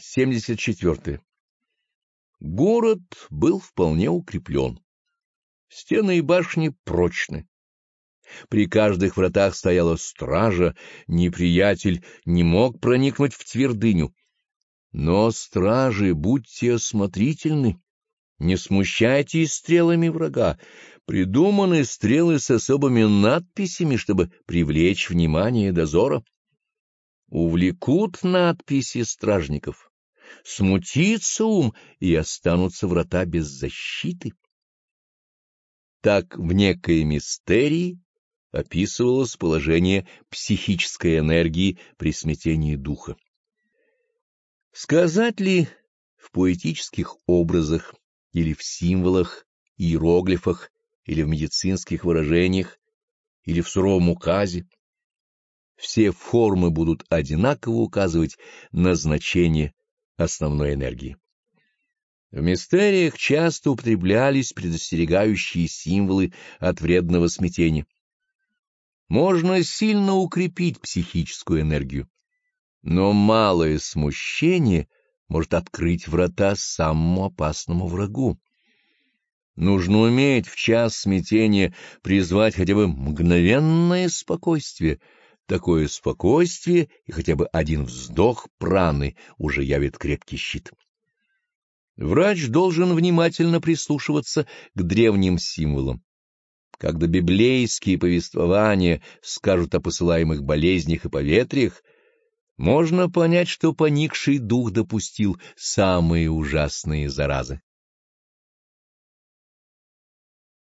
74. Город был вполне укреплен. Стены и башни прочны. При каждых вратах стояла стража, неприятель не мог проникнуть в твердыню. Но, стражи, будьте осмотрительны, не смущайтесь стрелами врага. Придуманы стрелы с особыми надписями, чтобы привлечь внимание дозора. Увлекут надписи стражников смутится ум, и останутся врата без защиты. Так в некой мистерии описывалось положение психической энергии при смятении духа. Сказать ли в поэтических образах или в символах, иероглифах, или в медицинских выражениях, или в суровом указе, все формы будут одинаково указывать на значение основной энергии. В мистериях часто употреблялись предостерегающие символы от вредного смятения. Можно сильно укрепить психическую энергию, но малое смущение может открыть врата самому опасному врагу. Нужно уметь в час смятения призвать хотя бы мгновенное спокойствие — Такое спокойствие и хотя бы один вздох праны уже явит крепкий щит. Врач должен внимательно прислушиваться к древним символам. Когда библейские повествования скажут о посылаемых болезнях и поветриях, можно понять, что поникший дух допустил самые ужасные заразы.